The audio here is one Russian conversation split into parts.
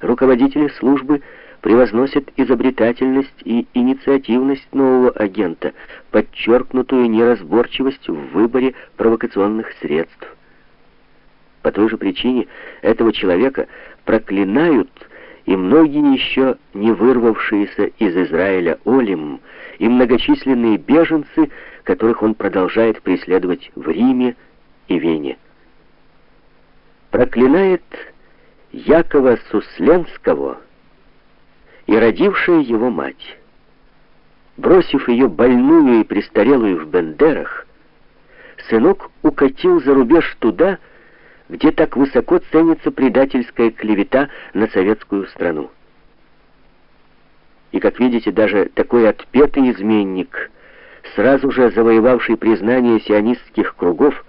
руководители службы превозносят изобретательность и инициативность нового агента, подчеркнутую неразборчивость в выборе провокационных средств. По той же причине этого человека проклинают и многие еще не вырвавшиеся из Израиля Олим, и многочисленные беженцы, которых он продолжает преследовать в Риме и Вене. Проклинает Якова Сусленского и родившая его мать. Бросив ее больную и престарелую в Бендерах, сынок укатил за рубеж туда, где так высоко ценится предательская клевета на советскую страну. И, как видите, даже такой отпетый изменник, сразу же завоевавший признание сионистских кругов,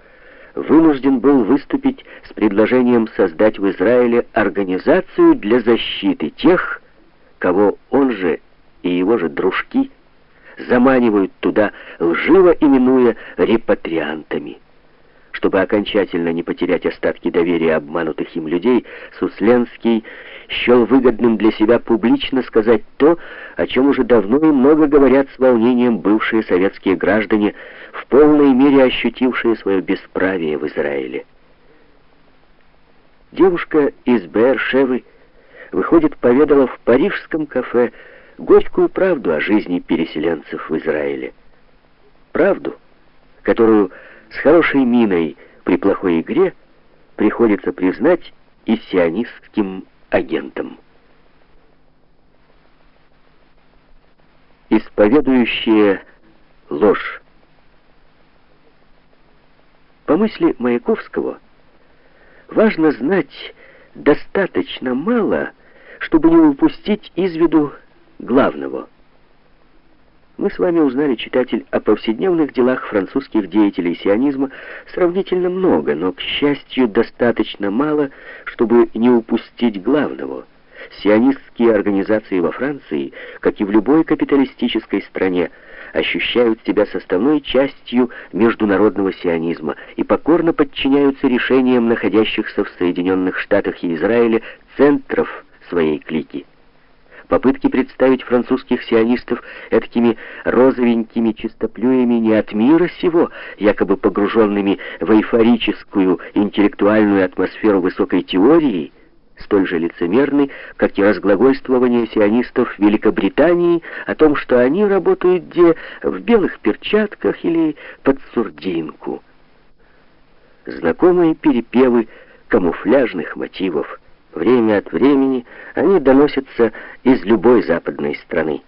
вынужден был выступить с предложением создать в Израиле организацию для защиты тех, кого он же и его же дружки заманивают туда, лживо именуя репатриантами. Чтобы окончательно не потерять остатки доверия обманутых им людей, Сусленский счел выгодным для себя публично сказать то, о чем уже давно и много говорят с волнением бывшие советские граждане, в полной мере ощутившие свое бесправие в Израиле. Девушка из Бэр-Шевы, выходит, поведала в парижском кафе горькую правду о жизни переселенцев в Израиле. Правду, которую с хорошей миной при плохой игре приходится признать и сионистским агентам. Исповедующие ложь. По мысли Маяковского, важно знать достаточно мало, чтобы не упустить из виду главного – мы с вами узнали, читатель, о повседневных делах французских деятелей сионизма сравнительно много, но, к счастью, достаточно мало, чтобы не упустить главного. Сионистские организации во Франции, как и в любой капиталистической стране, ощущают себя составной частью международного сионизма и покорно подчиняются решениям находящихся в Соединенных Штатах и Израиле центров своей клики. Попытки представить французских сионистов этакими розовенькими чистоплюями не от мира сего, якобы погруженными в эйфорическую интеллектуальную атмосферу высокой теории, столь же лицемерны, как и разглагольствование сионистов Великобритании о том, что они работают где в белых перчатках или под сурдинку. Знакомые перепевы камуфляжных мотивов – Время от времени они доносятся из любой западной страны.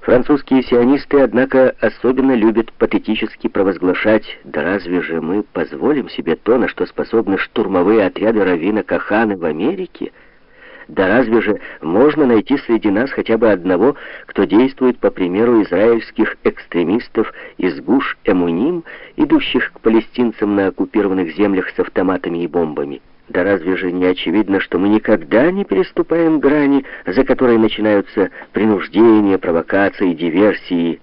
Французские сионисты, однако, особенно любят патетически провозглашать, да разве же мы позволим себе то, на что способны штурмовые отряды Равина Каханы в Америке? Да разве же можно найти среди нас хотя бы одного, кто действует по примеру израильских экстремистов из Гуш-Эмуним, идущих к палестинцам на оккупированных землях с автоматами и бомбами? Да разве же не очевидно, что мы никогда не переступаем грани, за которой начинаются принуждения, провокации, диверсии?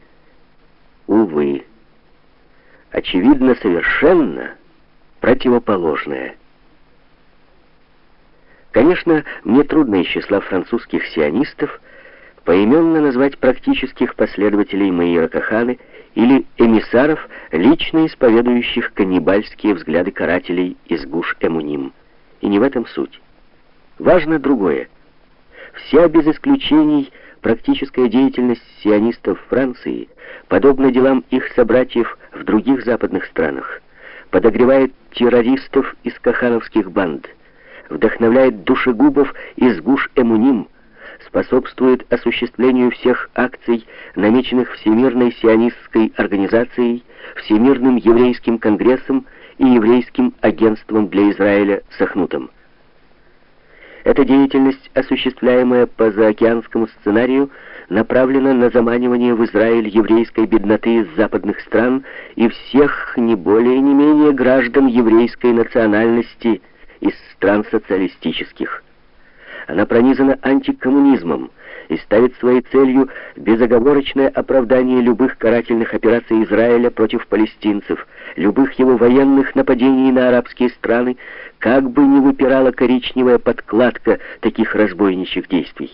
Увы, очевидно совершенно противоположное. Конечно, мне трудно из числа французских сионистов поименно назвать практических последователей Маира Каханы или эмиссаров, лично исповедующих каннибальские взгляды карателей из Гуш-Эмуним. И не в этом суть. Важно другое. Вся без исключений практическая деятельность сионистов Франции, подобно делам их собратьев в других западных странах, подогревает террористов из кахановских банд, вдохновляет душегубов из гуш-эмуним, способствует осуществлению всех акций, намеченных Всемирной сионистской организацией, Всемирным еврейским конгрессом и еврейским агентством для Израиля Сахнутом. Эта деятельность, осуществляемая по заокеанскому сценарию, направлена на заманивание в Израиль еврейской бедноты из западных стран и всех не более не менее граждан еврейской национальности из стран социалистических. Она пронизана антикоммунизмом, и ставит своей целью безоговорочное оправдание любых карательных операций Израиля против палестинцев, любых его военных нападений на арабские страны, как бы ни выпирала коричневая подкладка таких разбойничьих действий.